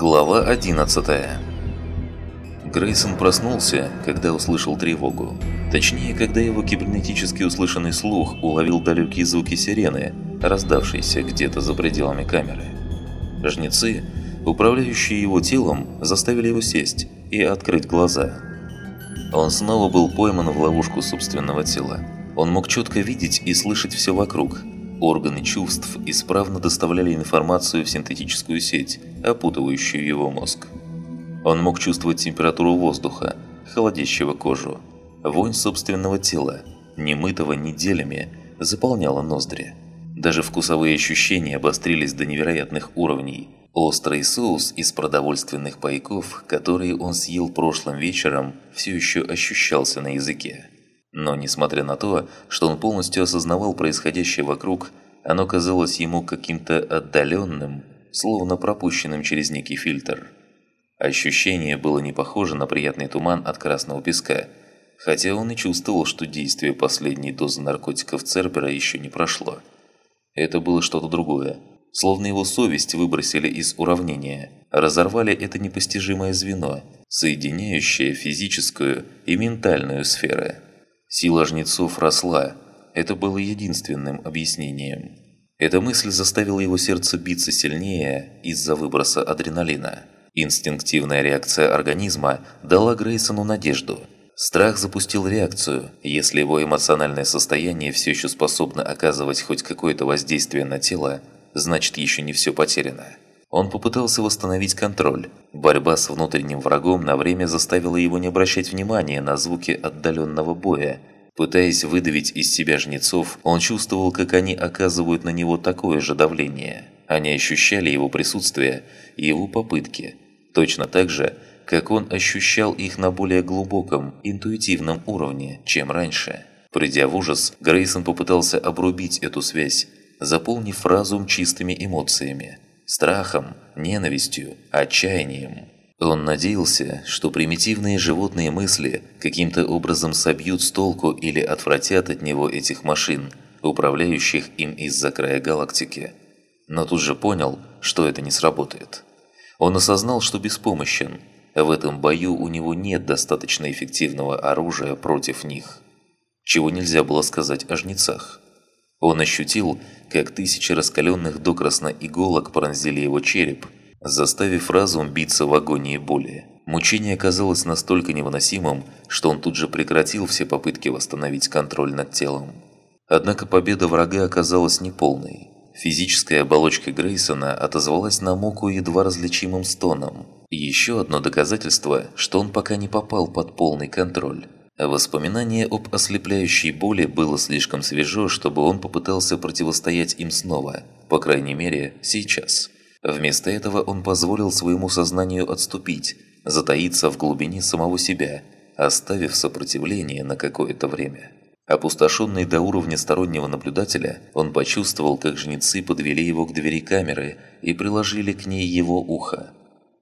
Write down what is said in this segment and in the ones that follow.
Глава 11 Грейсон проснулся, когда услышал тревогу. Точнее, когда его кибернетически услышанный слух уловил далекие звуки сирены, раздавшиеся где-то за пределами камеры. Жнецы, управляющие его телом, заставили его сесть и открыть глаза. Он снова был пойман в ловушку собственного тела. Он мог четко видеть и слышать все вокруг, Органы чувств исправно доставляли информацию в синтетическую сеть, опутывающую его мозг. Он мог чувствовать температуру воздуха, холодящего кожу. Вонь собственного тела, немытого неделями, заполняла ноздри. Даже вкусовые ощущения обострились до невероятных уровней. Острый соус из продовольственных пайков, которые он съел прошлым вечером, все еще ощущался на языке. Но несмотря на то, что он полностью осознавал происходящее вокруг, оно казалось ему каким-то отдаленным, словно пропущенным через некий фильтр. Ощущение было не похоже на приятный туман от красного песка, хотя он и чувствовал, что действие последней дозы наркотиков Цербера еще не прошло. Это было что-то другое, словно его совесть выбросили из уравнения, разорвали это непостижимое звено, соединяющее физическую и ментальную сферы. Сила жнецов росла, это было единственным объяснением. Эта мысль заставила его сердце биться сильнее из-за выброса адреналина. Инстинктивная реакция организма дала Грейсону надежду. Страх запустил реакцию. Если его эмоциональное состояние все еще способно оказывать хоть какое-то воздействие на тело, значит еще не все потеряно. Он попытался восстановить контроль. Борьба с внутренним врагом на время заставила его не обращать внимания на звуки отдаленного боя. Пытаясь выдавить из себя жнецов, он чувствовал, как они оказывают на него такое же давление. Они ощущали его присутствие и его попытки. Точно так же, как он ощущал их на более глубоком, интуитивном уровне, чем раньше. Придя в ужас, Грейсон попытался обрубить эту связь, заполнив разум чистыми эмоциями страхом, ненавистью, отчаянием. Он надеялся, что примитивные животные мысли каким-то образом собьют с толку или отвратят от него этих машин, управляющих им из-за края галактики. Но тут же понял, что это не сработает. Он осознал, что беспомощен. В этом бою у него нет достаточно эффективного оружия против них. Чего нельзя было сказать о жнецах. Он ощутил, как тысячи раскаленных докрасно иголок пронзили его череп, заставив разум биться в агонии боли. Мучение казалось настолько невыносимым, что он тут же прекратил все попытки восстановить контроль над телом. Однако победа врага оказалась неполной. Физическая оболочка Грейсона отозвалась на муку едва различимым стоном. Еще одно доказательство, что он пока не попал под полный контроль. Воспоминание об ослепляющей боли было слишком свежо, чтобы он попытался противостоять им снова, по крайней мере, сейчас. Вместо этого он позволил своему сознанию отступить, затаиться в глубине самого себя, оставив сопротивление на какое-то время. Опустошенный до уровня стороннего наблюдателя, он почувствовал, как жнецы подвели его к двери камеры и приложили к ней его ухо.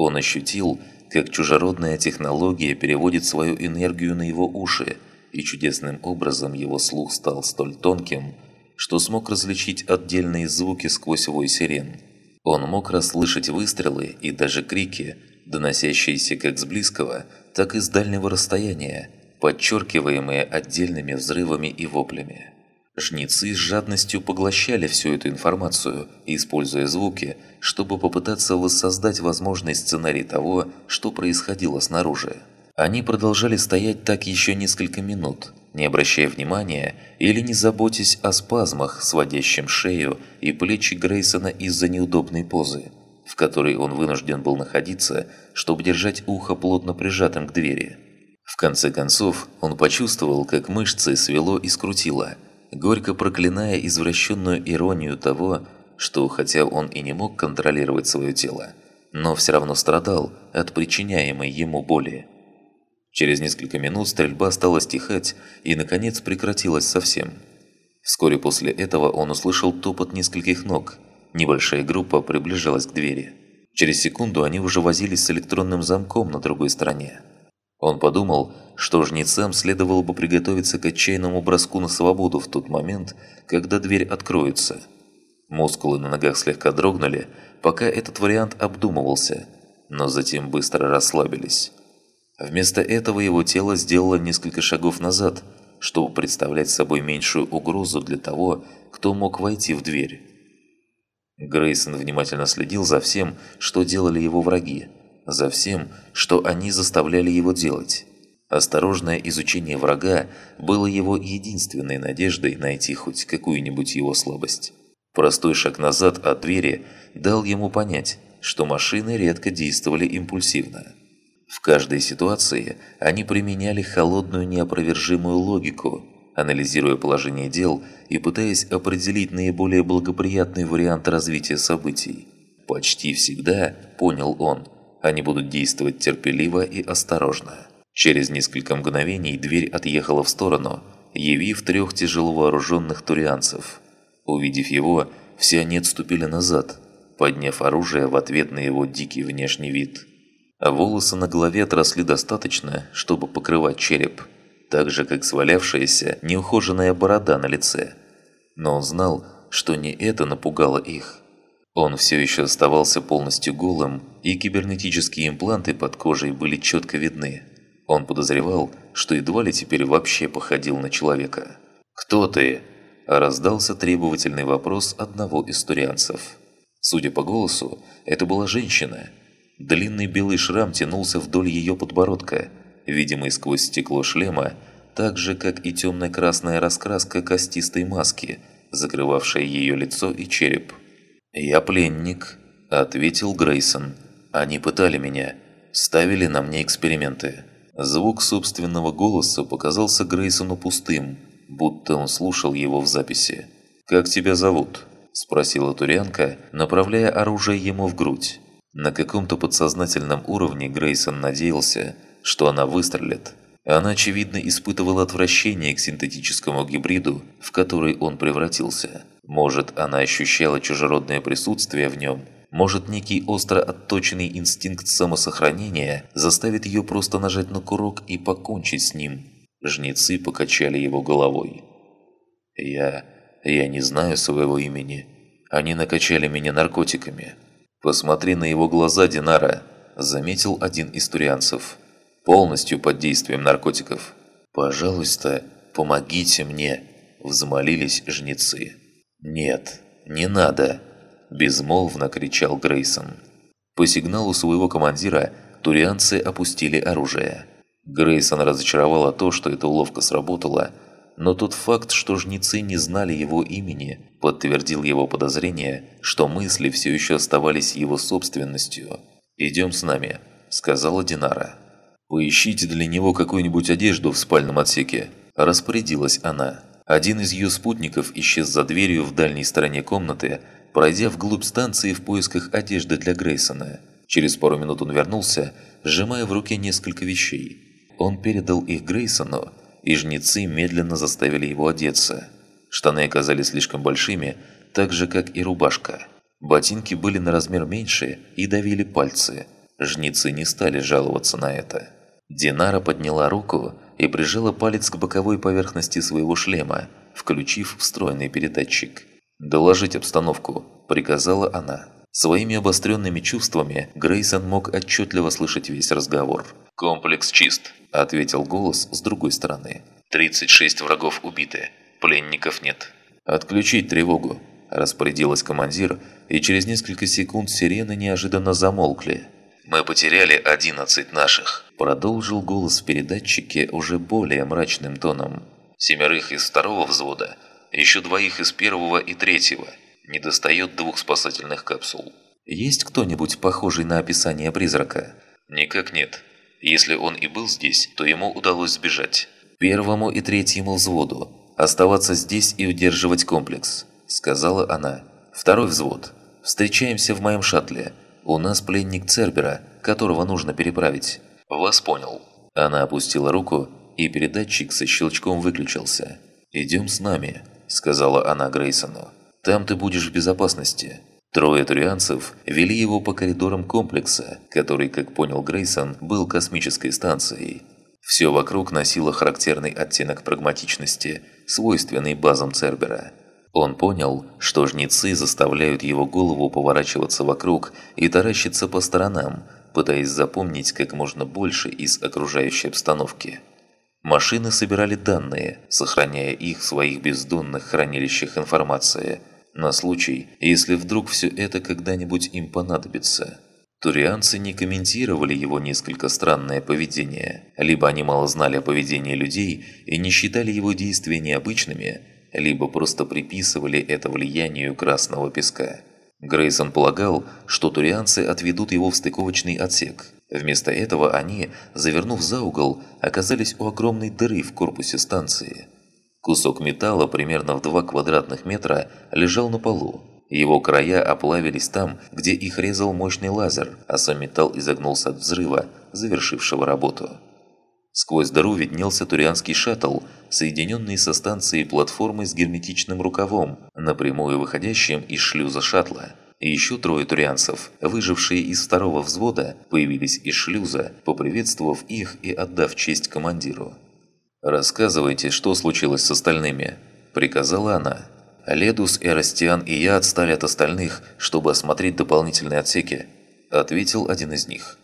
Он ощутил, как чужеродная технология переводит свою энергию на его уши, и чудесным образом его слух стал столь тонким, что смог различить отдельные звуки сквозь вой сирен. Он мог расслышать выстрелы и даже крики, доносящиеся как с близкого, так и с дальнего расстояния, подчеркиваемые отдельными взрывами и воплями. Жнецы с жадностью поглощали всю эту информацию, используя звуки, чтобы попытаться воссоздать возможный сценарий того, что происходило снаружи. Они продолжали стоять так еще несколько минут, не обращая внимания или не заботясь о спазмах, сводящем шею и плечи Грейсона из-за неудобной позы, в которой он вынужден был находиться, чтобы держать ухо плотно прижатым к двери. В конце концов, он почувствовал, как мышцы свело и скрутило – горько проклиная извращенную иронию того, что хотя он и не мог контролировать свое тело, но все равно страдал от причиняемой ему боли. Через несколько минут стрельба стала стихать и, наконец, прекратилась совсем. Вскоре после этого он услышал топот нескольких ног. Небольшая группа приближалась к двери. Через секунду они уже возились с электронным замком на другой стороне. Он подумал, что жнецам следовало бы приготовиться к отчаянному броску на свободу в тот момент, когда дверь откроется. Мускулы на ногах слегка дрогнули, пока этот вариант обдумывался. но затем быстро расслабились. Вместо этого его тело сделало несколько шагов назад, чтобы представлять собой меньшую угрозу для того, кто мог войти в дверь. Грейсон внимательно следил за всем, что делали его враги, за всем, что они заставляли его делать. Осторожное изучение врага было его единственной надеждой найти хоть какую-нибудь его слабость. Простой шаг назад от двери дал ему понять, что машины редко действовали импульсивно. В каждой ситуации они применяли холодную неопровержимую логику, анализируя положение дел и пытаясь определить наиболее благоприятный вариант развития событий. Почти всегда, понял он, они будут действовать терпеливо и осторожно. Через несколько мгновений дверь отъехала в сторону, явив трех тяжело вооруженных турианцев. Увидев его, все они отступили назад, подняв оружие в ответ на его дикий внешний вид волосы на голове отросли достаточно, чтобы покрывать череп, так же, как свалявшаяся неухоженная борода на лице. Но он знал, что не это напугало их. Он все еще оставался полностью голым, и кибернетические импланты под кожей были четко видны. Он подозревал, что едва ли теперь вообще походил на человека. «Кто ты?» – раздался требовательный вопрос одного из турианцев. Судя по голосу, это была женщина – Длинный белый шрам тянулся вдоль ее подбородка, видимый сквозь стекло шлема, так же, как и темно-красная раскраска костистой маски, закрывавшая ее лицо и череп. «Я пленник», – ответил Грейсон. «Они пытали меня, ставили на мне эксперименты». Звук собственного голоса показался Грейсону пустым, будто он слушал его в записи. «Как тебя зовут?» – спросила Турянка, направляя оружие ему в грудь. На каком-то подсознательном уровне Грейсон надеялся, что она выстрелит. Она, очевидно, испытывала отвращение к синтетическому гибриду, в который он превратился. Может, она ощущала чужеродное присутствие в нем. Может, некий остро отточенный инстинкт самосохранения заставит ее просто нажать на курок и покончить с ним. Жнецы покачали его головой. «Я... я не знаю своего имени. Они накачали меня наркотиками». «Посмотри на его глаза, Динара», – заметил один из турианцев. «Полностью под действием наркотиков». «Пожалуйста, помогите мне», – взмолились жнецы. «Нет, не надо», – безмолвно кричал Грейсон. По сигналу своего командира турианцы опустили оружие. Грейсон разочаровало то, что эта уловка сработала, но тот факт, что жнецы не знали его имени, подтвердил его подозрение, что мысли все еще оставались его собственностью. «Идем с нами», – сказала Динара. «Поищите для него какую-нибудь одежду в спальном отсеке», – распорядилась она. Один из ее спутников исчез за дверью в дальней стороне комнаты, пройдя вглубь станции в поисках одежды для Грейсона. Через пару минут он вернулся, сжимая в руке несколько вещей. Он передал их Грейсону, и жнецы медленно заставили его одеться. Штаны оказались слишком большими, так же, как и рубашка. Ботинки были на размер меньше и давили пальцы. Жнецы не стали жаловаться на это. Динара подняла руку и прижала палец к боковой поверхности своего шлема, включив встроенный передатчик. «Доложить обстановку», – приказала она. Своими обостренными чувствами Грейсон мог отчетливо слышать весь разговор. «Комплекс чист», – ответил голос с другой стороны. «36 врагов убиты. Пленников нет». «Отключить тревогу», – распорядилась командир, и через несколько секунд сирены неожиданно замолкли. «Мы потеряли 11 наших», – продолжил голос в передатчике уже более мрачным тоном. «Семерых из второго взвода, еще двоих из первого и третьего – Недостает двух спасательных капсул. Есть кто-нибудь похожий на описание призрака? Никак нет. Если он и был здесь, то ему удалось сбежать. Первому и третьему взводу. Оставаться здесь и удерживать комплекс, сказала она. Второй взвод. Встречаемся в моем шаттле. У нас пленник Цербера, которого нужно переправить. Вас понял. Она опустила руку, и передатчик со щелчком выключился. «Идем с нами», – сказала она Грейсону. Там ты будешь в безопасности». Трое турианцев вели его по коридорам комплекса, который, как понял Грейсон, был космической станцией. Все вокруг носило характерный оттенок прагматичности, свойственный базам Цербера. Он понял, что жнецы заставляют его голову поворачиваться вокруг и таращиться по сторонам, пытаясь запомнить как можно больше из окружающей обстановки. Машины собирали данные, сохраняя их в своих бездонных хранилищах информации, на случай, если вдруг все это когда-нибудь им понадобится. Турианцы не комментировали его несколько странное поведение. Либо они мало знали о поведении людей и не считали его действия необычными, либо просто приписывали это влиянию красного песка. Грейсон полагал, что турианцы отведут его в стыковочный отсек. Вместо этого они, завернув за угол, оказались у огромной дыры в корпусе станции. Кусок металла примерно в 2 квадратных метра лежал на полу. Его края оплавились там, где их резал мощный лазер, а сам металл изогнулся от взрыва, завершившего работу. Сквозь дыру виднелся турианский шаттл, соединенный со станцией платформой с герметичным рукавом, напрямую выходящим из шлюза шаттла. И еще трое турианцев, выжившие из второго взвода, появились из шлюза, поприветствовав их и отдав честь командиру. «Рассказывайте, что случилось с остальными», – приказала она. «Ледус, Эрастиан и я отстали от остальных, чтобы осмотреть дополнительные отсеки», – ответил один из них.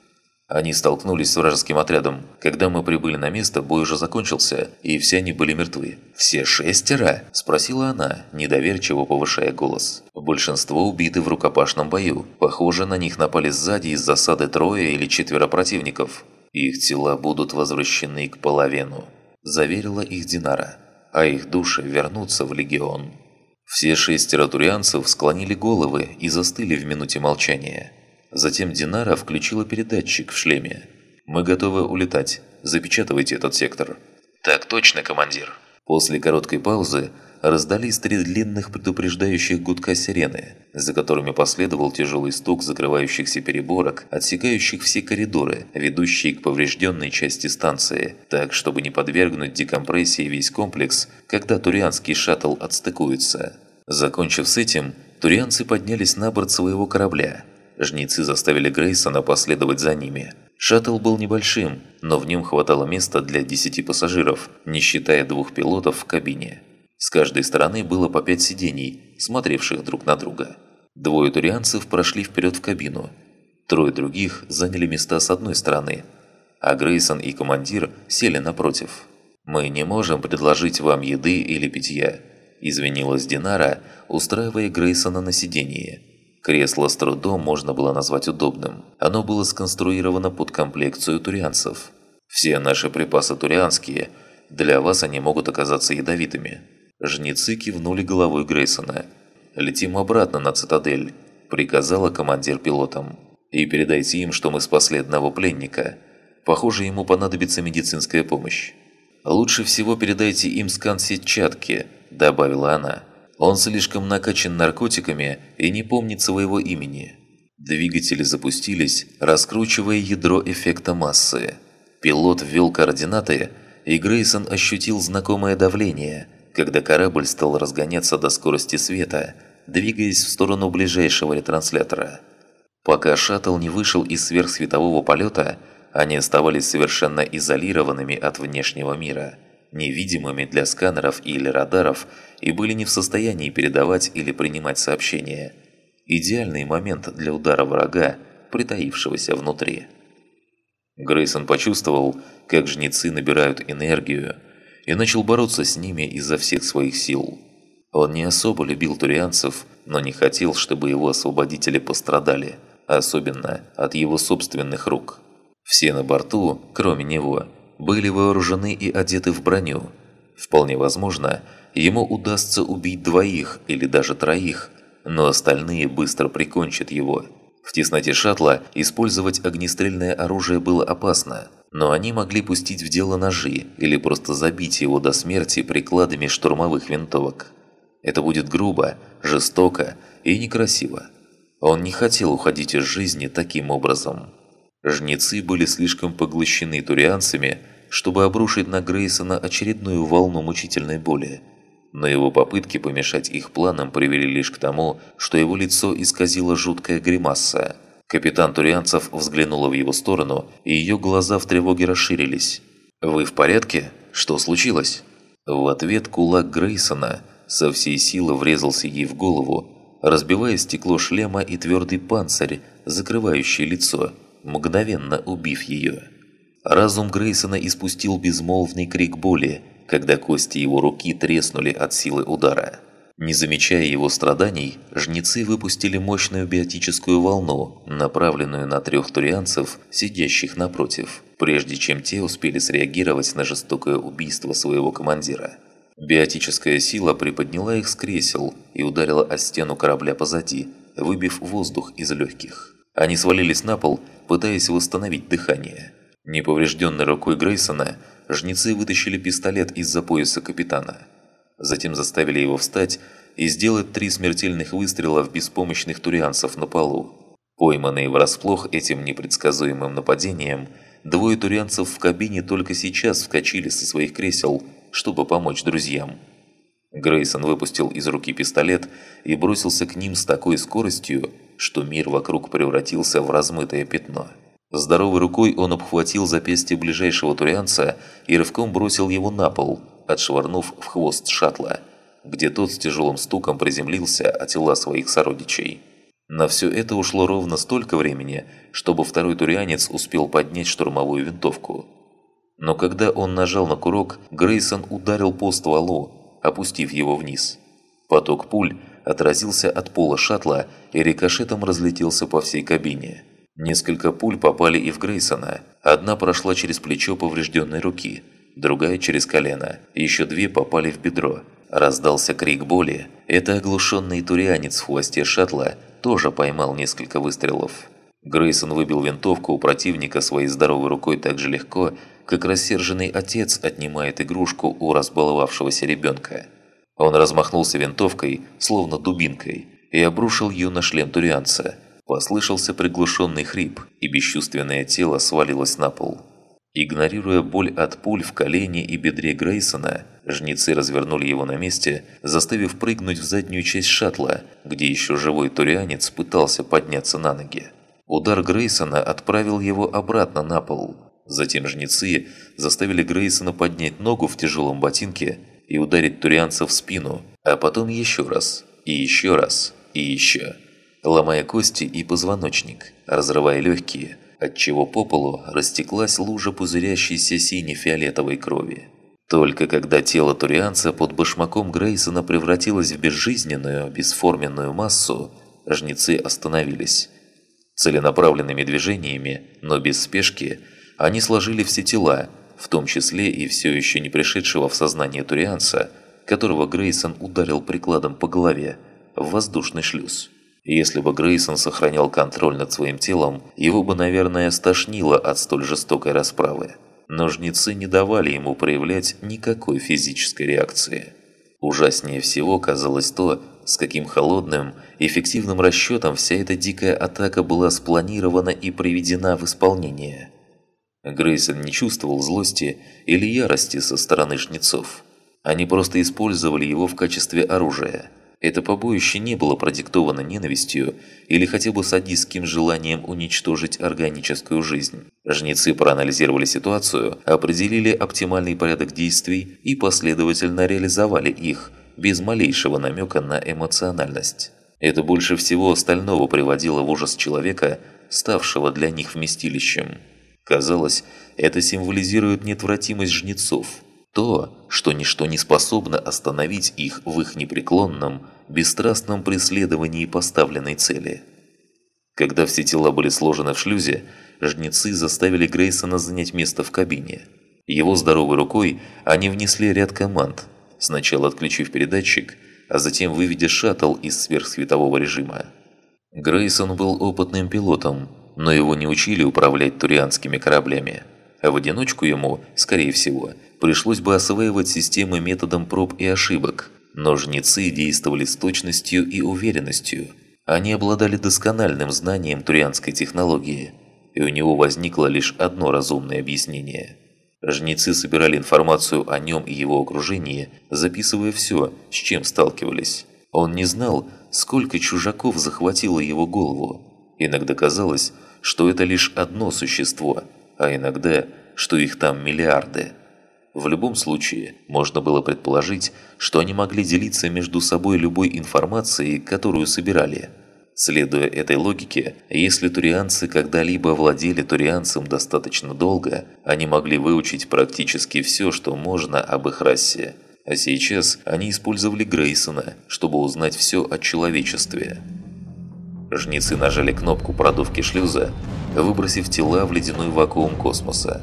Они столкнулись с вражеским отрядом. Когда мы прибыли на место, бой уже закончился, и все они были мертвы. «Все шестеро?» – спросила она, недоверчиво повышая голос. Большинство убиты в рукопашном бою. Похоже, на них напали сзади из засады трое или четверо противников. Их тела будут возвращены к половину. Заверила их Динара. А их души вернутся в Легион. Все шестеро турианцев склонили головы и застыли в минуте молчания. Затем Динара включила передатчик в шлеме. «Мы готовы улетать. Запечатывайте этот сектор». «Так точно, командир». После короткой паузы раздались три длинных предупреждающих гудка сирены, за которыми последовал тяжелый стук закрывающихся переборок, отсекающих все коридоры, ведущие к поврежденной части станции, так, чтобы не подвергнуть декомпрессии весь комплекс, когда турианский шаттл отстыкуется. Закончив с этим, турианцы поднялись на борт своего корабля – Жнецы заставили Грейсона последовать за ними. Шаттл был небольшим, но в нем хватало места для 10 пассажиров, не считая двух пилотов в кабине. С каждой стороны было по пять сидений, смотревших друг на друга. Двое турианцев прошли вперед в кабину. Трое других заняли места с одной стороны, а Грейсон и командир сели напротив. «Мы не можем предложить вам еды или питья», – извинилась Динара, устраивая Грейсона на сиденье. Кресло с трудом можно было назвать удобным. Оно было сконструировано под комплекцию турианцев. Все наши припасы турианские, для вас они могут оказаться ядовитыми. Жнецы кивнули головой Грейсона. «Летим обратно на цитадель», – приказала командир пилотам. «И передайте им, что мы спасли одного пленника. Похоже, ему понадобится медицинская помощь». «Лучше всего передайте им скан сетчатки», – добавила она. Он слишком накачан наркотиками и не помнит своего имени. Двигатели запустились, раскручивая ядро эффекта массы. Пилот ввел координаты, и Грейсон ощутил знакомое давление, когда корабль стал разгоняться до скорости света, двигаясь в сторону ближайшего ретранслятора. Пока шаттл не вышел из сверхсветового полета, они оставались совершенно изолированными от внешнего мира – невидимыми для сканеров или радаров и были не в состоянии передавать или принимать сообщения. Идеальный момент для удара врага, притаившегося внутри. Грейсон почувствовал, как жнецы набирают энергию, и начал бороться с ними изо всех своих сил. Он не особо любил турианцев, но не хотел, чтобы его освободители пострадали, особенно от его собственных рук. Все на борту, кроме него, были вооружены и одеты в броню. Вполне возможно, ему удастся убить двоих или даже троих, но остальные быстро прикончат его. В тесноте шаттла использовать огнестрельное оружие было опасно, но они могли пустить в дело ножи или просто забить его до смерти прикладами штурмовых винтовок. Это будет грубо, жестоко и некрасиво. Он не хотел уходить из жизни таким образом. Жнецы были слишком поглощены турианцами, чтобы обрушить на Грейсона очередную волну мучительной боли. Но его попытки помешать их планам привели лишь к тому, что его лицо исказило жуткая гримаса. Капитан Турианцев взглянула в его сторону, и ее глаза в тревоге расширились. «Вы в порядке? Что случилось?» В ответ кулак Грейсона со всей силы врезался ей в голову, разбивая стекло шлема и твердый панцирь, закрывающий лицо – мгновенно убив ее. Разум Грейсона испустил безмолвный крик боли, когда кости его руки треснули от силы удара. Не замечая его страданий, жнецы выпустили мощную биотическую волну, направленную на трех турианцев, сидящих напротив, прежде чем те успели среагировать на жестокое убийство своего командира. Биотическая сила приподняла их с кресел и ударила о стену корабля позади, выбив воздух из легких. Они свалились на пол, пытаясь восстановить дыхание. Неповрежденной рукой Грейсона, жнецы вытащили пистолет из-за пояса капитана. Затем заставили его встать и сделать три смертельных выстрела в беспомощных турианцев на полу. Пойманные врасплох этим непредсказуемым нападением, двое турианцев в кабине только сейчас вскочили со своих кресел, чтобы помочь друзьям. Грейсон выпустил из руки пистолет и бросился к ним с такой скоростью, что мир вокруг превратился в размытое пятно. Здоровой рукой он обхватил запястье ближайшего турианца и рывком бросил его на пол, отшвырнув в хвост шаттла, где тот с тяжелым стуком приземлился от тела своих сородичей. На все это ушло ровно столько времени, чтобы второй турианец успел поднять штурмовую винтовку. Но когда он нажал на курок, Грейсон ударил по стволу, опустив его вниз. Поток пуль отразился от пола шаттла и рикошетом разлетелся по всей кабине. Несколько пуль попали и в Грейсона. Одна прошла через плечо поврежденной руки, другая через колено, еще две попали в бедро. Раздался крик боли. Это оглушенный турианец в хвосте шаттла тоже поймал несколько выстрелов. Грейсон выбил винтовку у противника своей здоровой рукой так же легко, как рассерженный отец отнимает игрушку у разбаловавшегося ребенка. Он размахнулся винтовкой, словно дубинкой, и обрушил ее на шлем турианца – Послышался приглушенный хрип, и бесчувственное тело свалилось на пол. Игнорируя боль от пуль в колене и бедре Грейсона, жнецы развернули его на месте, заставив прыгнуть в заднюю часть шаттла, где еще живой турианец пытался подняться на ноги. Удар Грейсона отправил его обратно на пол. Затем жнецы заставили Грейсона поднять ногу в тяжелом ботинке и ударить турианца в спину, а потом еще раз, и еще раз, и еще ломая кости и позвоночник, разрывая легкие, отчего по полу растеклась лужа пузырящейся сине-фиолетовой крови. Только когда тело турианца под башмаком Грейсона превратилось в безжизненную, бесформенную массу, жнецы остановились. Целенаправленными движениями, но без спешки, они сложили все тела, в том числе и все еще не пришедшего в сознание турианца, которого Грейсон ударил прикладом по голове, в воздушный шлюз. Если бы Грейсон сохранял контроль над своим телом, его бы, наверное, стошнило от столь жестокой расправы. Но жнецы не давали ему проявлять никакой физической реакции. Ужаснее всего казалось то, с каким холодным, эффективным расчетом вся эта дикая атака была спланирована и приведена в исполнение. Грейсон не чувствовал злости или ярости со стороны жнецов. Они просто использовали его в качестве оружия – это побоище не было продиктовано ненавистью или хотя бы садистским желанием уничтожить органическую жизнь. Жнецы проанализировали ситуацию, определили оптимальный порядок действий и последовательно реализовали их, без малейшего намека на эмоциональность. Это больше всего остального приводило в ужас человека, ставшего для них вместилищем. Казалось, это символизирует неотвратимость жнецов – то, что ничто не способно остановить их в их непреклонном, бесстрастном преследовании поставленной цели. Когда все тела были сложены в шлюзе, жнецы заставили Грейсона занять место в кабине. Его здоровой рукой они внесли ряд команд, сначала отключив передатчик, а затем выведя шаттл из сверхсветового режима. Грейсон был опытным пилотом, но его не учили управлять турианскими кораблями. А в одиночку ему, скорее всего, пришлось бы осваивать системы методом проб и ошибок. Но жнецы действовали с точностью и уверенностью. Они обладали доскональным знанием турианской технологии, и у него возникло лишь одно разумное объяснение. Жнецы собирали информацию о нем и его окружении, записывая все, с чем сталкивались. Он не знал, сколько чужаков захватило его голову. Иногда казалось, что это лишь одно существо, а иногда, что их там миллиарды. В любом случае, можно было предположить, что они могли делиться между собой любой информацией, которую собирали. Следуя этой логике, если турианцы когда-либо владели турианцем достаточно долго, они могли выучить практически все, что можно об их расе. А сейчас они использовали Грейсона, чтобы узнать все о человечестве. Жнецы нажали кнопку продувки шлюза, выбросив тела в ледяной вакуум космоса.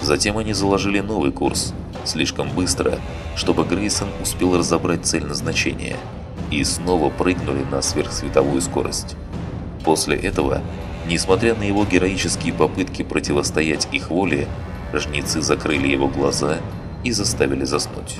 Затем они заложили новый курс, слишком быстро, чтобы Грейсон успел разобрать цель назначения, и снова прыгнули на сверхсветовую скорость. После этого, несмотря на его героические попытки противостоять их воле, жнецы закрыли его глаза и заставили заснуть.